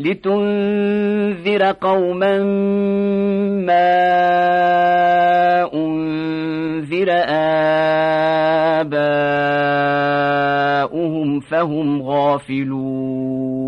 لتنذر قوما ما أنذر آباؤهم فهم غافلون